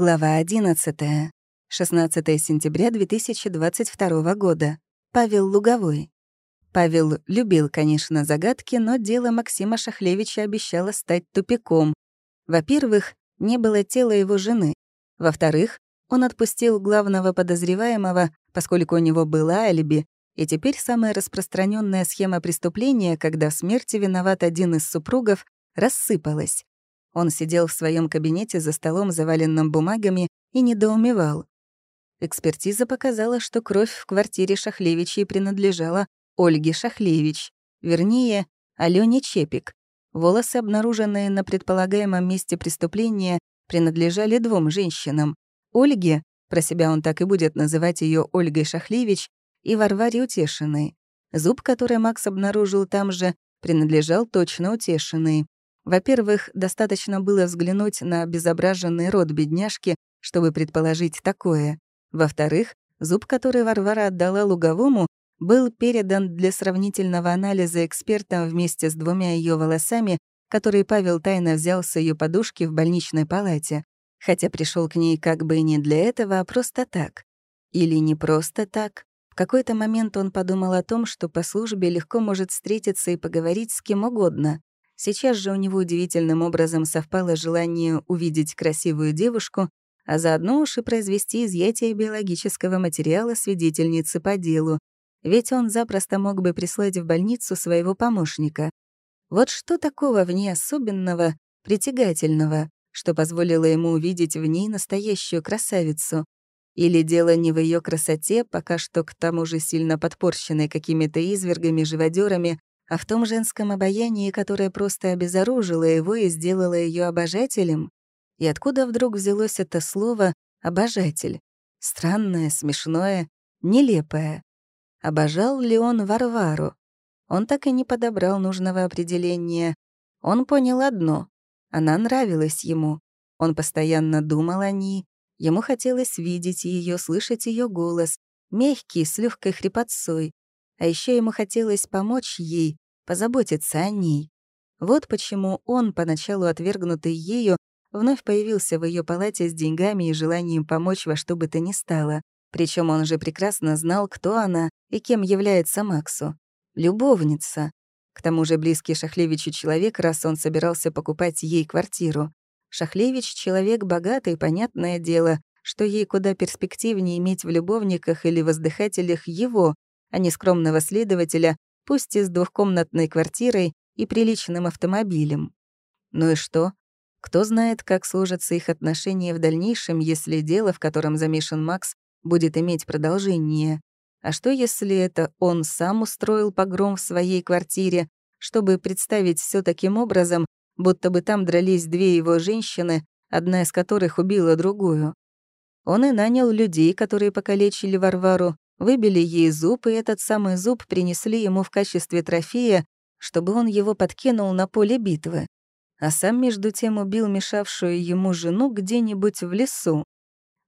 Глава 11. 16 сентября 2022 года. Павел Луговой. Павел любил, конечно, загадки, но дело Максима Шахлевича обещало стать тупиком. Во-первых, не было тела его жены. Во-вторых, он отпустил главного подозреваемого, поскольку у него была алиби, и теперь самая распространенная схема преступления, когда в смерти виноват один из супругов, рассыпалась. Он сидел в своем кабинете за столом, заваленным бумагами, и недоумевал. Экспертиза показала, что кровь в квартире Шахлевичей принадлежала Ольге Шахлевич, вернее, Алёне Чепик. Волосы, обнаруженные на предполагаемом месте преступления, принадлежали двум женщинам. Ольге, про себя он так и будет называть ее Ольгой Шахлевич, и Варваре Утешиной. Зуб, который Макс обнаружил там же, принадлежал точно Утешиной. Во-первых, достаточно было взглянуть на обезображенный рот бедняжки, чтобы предположить такое. Во-вторых, зуб, который Варвара отдала Луговому, был передан для сравнительного анализа экспертам вместе с двумя ее волосами, которые Павел тайно взял с ее подушки в больничной палате, хотя пришел к ней как бы не для этого, а просто так. Или не просто так. В какой-то момент он подумал о том, что по службе легко может встретиться и поговорить с кем угодно. Сейчас же у него удивительным образом совпало желание увидеть красивую девушку, а заодно уж и произвести изъятие биологического материала свидетельницы по делу, ведь он запросто мог бы прислать в больницу своего помощника. Вот что такого в ней особенного, притягательного, что позволило ему увидеть в ней настоящую красавицу? Или дело не в ее красоте, пока что к тому же сильно подпорщенной какими-то извергами, живодерами, а в том женском обаянии, которое просто обезоружило его и сделало ее обожателем? И откуда вдруг взялось это слово «обожатель»? Странное, смешное, нелепое. Обожал ли он Варвару? Он так и не подобрал нужного определения. Он понял одно — она нравилась ему. Он постоянно думал о ней. Ему хотелось видеть ее, слышать ее голос, мягкий, с легкой хрипотцой, а еще ему хотелось помочь ей, позаботиться о ней. Вот почему он, поначалу отвергнутый ею, вновь появился в ее палате с деньгами и желанием помочь во что бы то ни стало. Причем он же прекрасно знал, кто она и кем является Максу. Любовница. К тому же близкий Шахлевичу человек, раз он собирался покупать ей квартиру. Шахлевич — человек богатый, понятное дело, что ей куда перспективнее иметь в любовниках или воздыхателях его, а не скромного следователя, пусть и с двухкомнатной квартирой и приличным автомобилем. Ну и что? Кто знает, как сложатся их отношения в дальнейшем, если дело, в котором замешан Макс, будет иметь продолжение. А что, если это он сам устроил погром в своей квартире, чтобы представить все таким образом, будто бы там дрались две его женщины, одна из которых убила другую? Он и нанял людей, которые покалечили Варвару, Выбили ей зуб, и этот самый зуб принесли ему в качестве трофея, чтобы он его подкинул на поле битвы. А сам между тем убил мешавшую ему жену где-нибудь в лесу.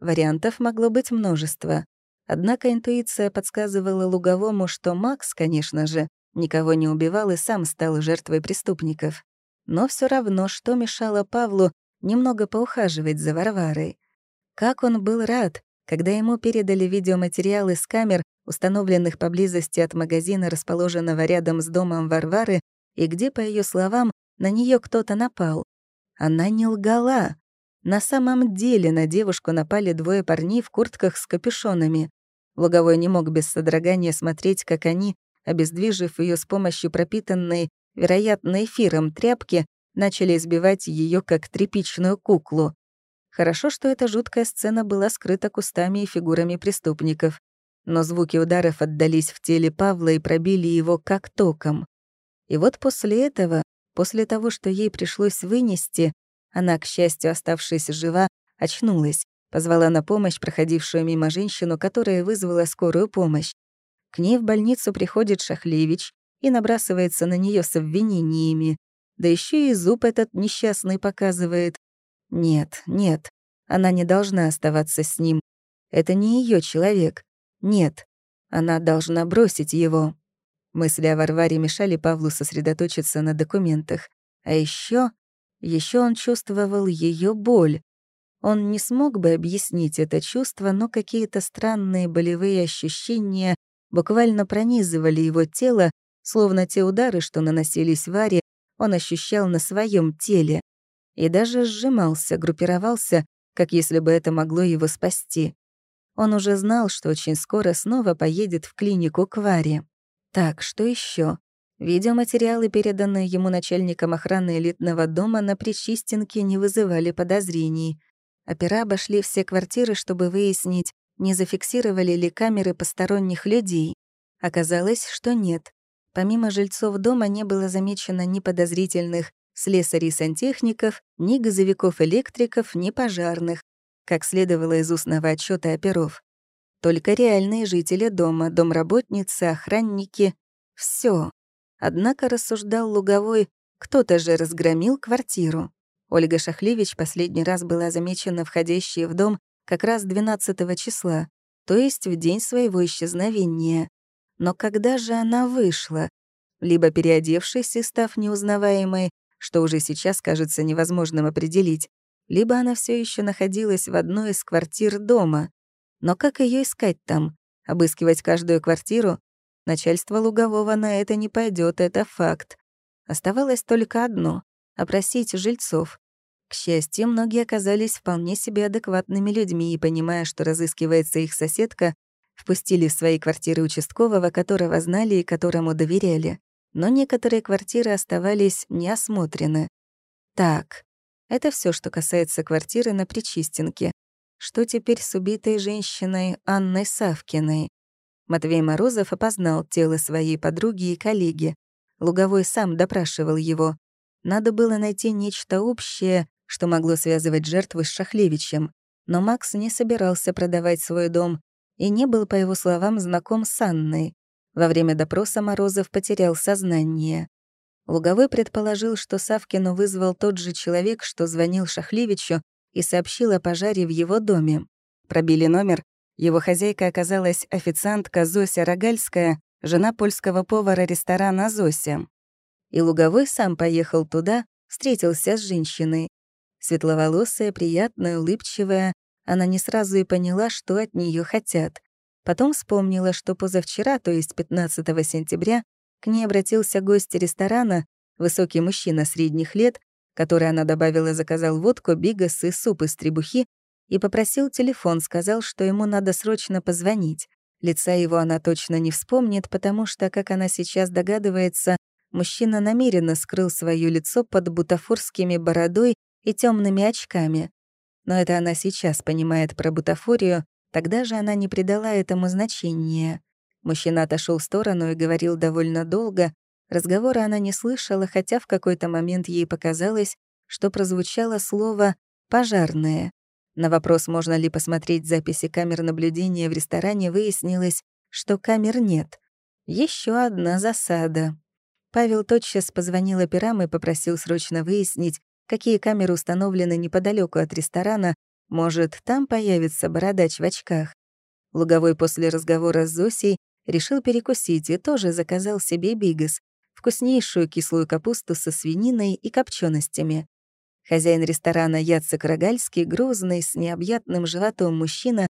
Вариантов могло быть множество. Однако интуиция подсказывала Луговому, что Макс, конечно же, никого не убивал и сам стал жертвой преступников. Но все равно, что мешало Павлу немного поухаживать за Варварой. Как он был рад, когда ему передали видеоматериалы с камер, установленных поблизости от магазина, расположенного рядом с домом Варвары, и где, по ее словам, на нее кто-то напал. Она не лгала. На самом деле на девушку напали двое парней в куртках с капюшонами. Луговой не мог без содрогания смотреть, как они, обездвижив ее с помощью пропитанной, вероятно, эфиром тряпки, начали избивать ее как тряпичную куклу. Хорошо, что эта жуткая сцена была скрыта кустами и фигурами преступников, но звуки ударов отдались в теле Павла и пробили его как током. И вот после этого, после того, что ей пришлось вынести, она, к счастью, оставшись жива, очнулась, позвала на помощь проходившую мимо женщину, которая вызвала скорую помощь. К ней в больницу приходит Шахлевич и набрасывается на нее с обвинениями. Да еще и зуб этот несчастный показывает. Нет, нет, она не должна оставаться с ним. Это не ее человек. Нет, она должна бросить его. Мысли о Варваре мешали Павлу сосредоточиться на документах. А еще, еще он чувствовал ее боль. Он не смог бы объяснить это чувство, но какие-то странные болевые ощущения буквально пронизывали его тело, словно те удары, что наносились Варе, он ощущал на своем теле. И даже сжимался, группировался, как если бы это могло его спасти. Он уже знал, что очень скоро снова поедет в клинику к Варе. Так, что еще? Видеоматериалы, переданные ему начальником охраны элитного дома на Причистенке, не вызывали подозрений. Опера обошли все квартиры, чтобы выяснить, не зафиксировали ли камеры посторонних людей. Оказалось, что нет. Помимо жильцов дома не было замечено ни подозрительных слесарей-сантехников, ни газовиков-электриков, ни пожарных, как следовало из устного отчета оперов. Только реальные жители дома, домработницы, охранники — все. Однако, рассуждал Луговой, кто-то же разгромил квартиру. Ольга Шахлевич последний раз была замечена входящей в дом как раз 12 числа, то есть в день своего исчезновения. Но когда же она вышла? Либо переодевшись и став неузнаваемой, что уже сейчас кажется невозможным определить, либо она все еще находилась в одной из квартир дома. Но как ее искать там? Обыскивать каждую квартиру? Начальство Лугового на это не пойдет, это факт. Оставалось только одно — опросить жильцов. К счастью, многие оказались вполне себе адекватными людьми и, понимая, что разыскивается их соседка, впустили в свои квартиры участкового, которого знали и которому доверяли. Но некоторые квартиры оставались неосмотрены. Так, это все, что касается квартиры на Причистенке. Что теперь с убитой женщиной Анной Савкиной? Матвей Морозов опознал тело своей подруги и коллеги. Луговой сам допрашивал его. Надо было найти нечто общее, что могло связывать жертву с Шахлевичем. Но Макс не собирался продавать свой дом и не был, по его словам, знаком с Анной. Во время допроса Морозов потерял сознание. Луговой предположил, что Савкину вызвал тот же человек, что звонил Шахлевичу и сообщил о пожаре в его доме. Пробили номер, его хозяйка оказалась официантка Зося Рогальская, жена польского повара ресторана «Зося». И Луговой сам поехал туда, встретился с женщиной. Светловолосая, приятная, улыбчивая, она не сразу и поняла, что от нее хотят. Потом вспомнила, что позавчера, то есть 15 сентября, к ней обратился гость ресторана, высокий мужчина средних лет, который она добавила заказал водку, бигас и суп из требухи, и попросил телефон, сказал, что ему надо срочно позвонить. Лица его она точно не вспомнит, потому что, как она сейчас догадывается, мужчина намеренно скрыл свое лицо под бутафорскими бородой и темными очками. Но это она сейчас понимает про бутафорию, тогда же она не придала этому значения. Мужчина отошел в сторону и говорил довольно долго. Разговора она не слышала, хотя в какой-то момент ей показалось, что прозвучало слово «пожарное». На вопрос, можно ли посмотреть записи камер наблюдения в ресторане, выяснилось, что камер нет. Еще одна засада. Павел тотчас позвонил операм и попросил срочно выяснить, какие камеры установлены неподалеку от ресторана, может, там появится бородач в очках. Луговой после разговора с Зосей решил перекусить и тоже заказал себе бигас, вкуснейшую кислую капусту со свининой и копченостями. Хозяин ресторана Яцек Рогальский, грузный, с необъятным животом мужчина,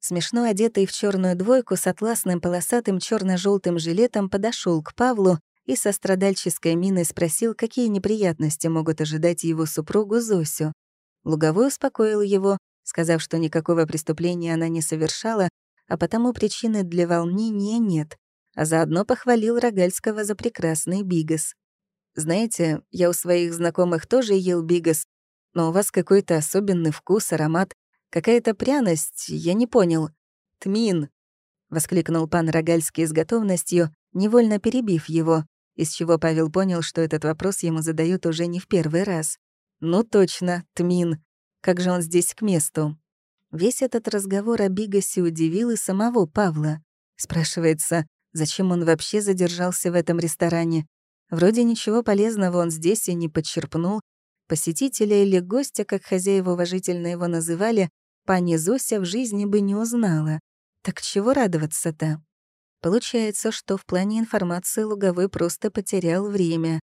смешно одетый в черную двойку с атласным полосатым черно желтым жилетом, подошел к Павлу и со страдальческой миной спросил, какие неприятности могут ожидать его супругу Зосю. Луговой успокоил его, сказав, что никакого преступления она не совершала, а потому причины для волнения нет, а заодно похвалил Рогальского за прекрасный бигас. Знаете, я у своих знакомых тоже ел бигас, но у вас какой-то особенный вкус, аромат, какая-то пряность, я не понял. Тмин!» — воскликнул пан Рогальский с готовностью, невольно перебив его, из чего Павел понял, что этот вопрос ему задают уже не в первый раз. «Ну точно, Тмин. Как же он здесь к месту?» Весь этот разговор о Бигасе удивил и самого Павла. Спрашивается, зачем он вообще задержался в этом ресторане? Вроде ничего полезного он здесь и не подчерпнул. Посетителя или гостя, как хозяева уважительно его называли, пани Зося в жизни бы не узнала. Так чего радоваться-то? Получается, что в плане информации Луговой просто потерял время.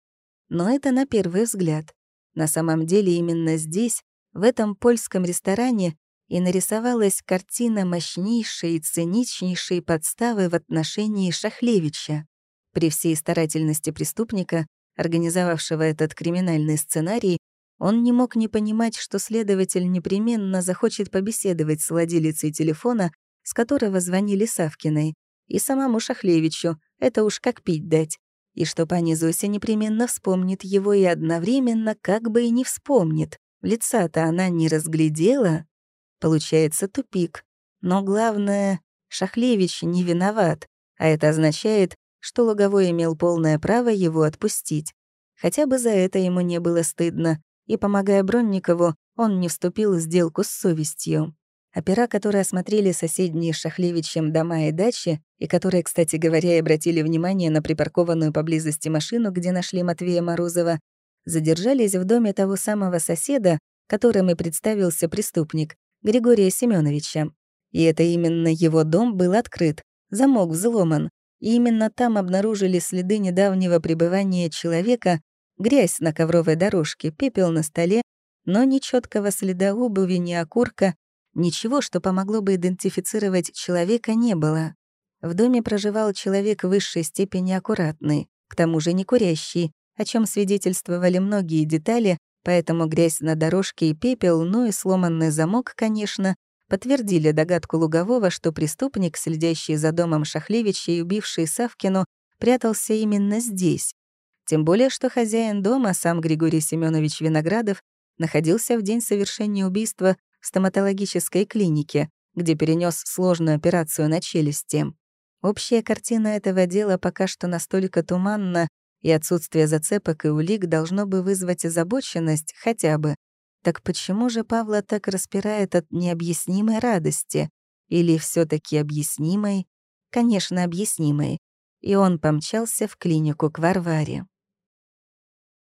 Но это на первый взгляд. На самом деле именно здесь, в этом польском ресторане и нарисовалась картина мощнейшей и циничнейшей подставы в отношении Шахлевича. При всей старательности преступника, организовавшего этот криминальный сценарий, он не мог не понимать, что следователь непременно захочет побеседовать с владелицей телефона, с которого звонили Савкиной, и самому Шахлевичу, это уж как пить дать, и что пани Зося непременно вспомнит его и одновременно как бы и не вспомнит. Лица-то она не разглядела. Получается тупик. Но главное, Шахлевич не виноват, а это означает, что Луговой имел полное право его отпустить. Хотя бы за это ему не было стыдно, и, помогая Бронникову, он не вступил в сделку с совестью. Опера, которые осмотрели соседние с Шахлевичем дома и дачи, и которые, кстати говоря, обратили внимание на припаркованную поблизости машину, где нашли Матвея Морозова, задержались в доме того самого соседа, которым и представился преступник, Григория Семеновича. И это именно его дом был открыт, замок взломан, и именно там обнаружили следы недавнего пребывания человека, грязь на ковровой дорожке, пепел на столе, но ни четкого следа обуви, ни окурка, Ничего, что помогло бы идентифицировать человека, не было. В доме проживал человек высшей степени аккуратный, к тому же не курящий, о чем свидетельствовали многие детали, поэтому грязь на дорожке и пепел, ну и сломанный замок, конечно, подтвердили догадку Лугового, что преступник, следящий за домом Шахлевича и убивший Савкину, прятался именно здесь. Тем более, что хозяин дома, сам Григорий Семенович Виноградов, находился в день совершения убийства стоматологической клинике, где перенес сложную операцию на челюсти. Общая картина этого дела пока что настолько туманна, и отсутствие зацепок и улик должно бы вызвать озабоченность хотя бы. Так почему же Павла так распирает от необъяснимой радости? Или все таки объяснимой? Конечно, объяснимой. И он помчался в клинику к Варваре.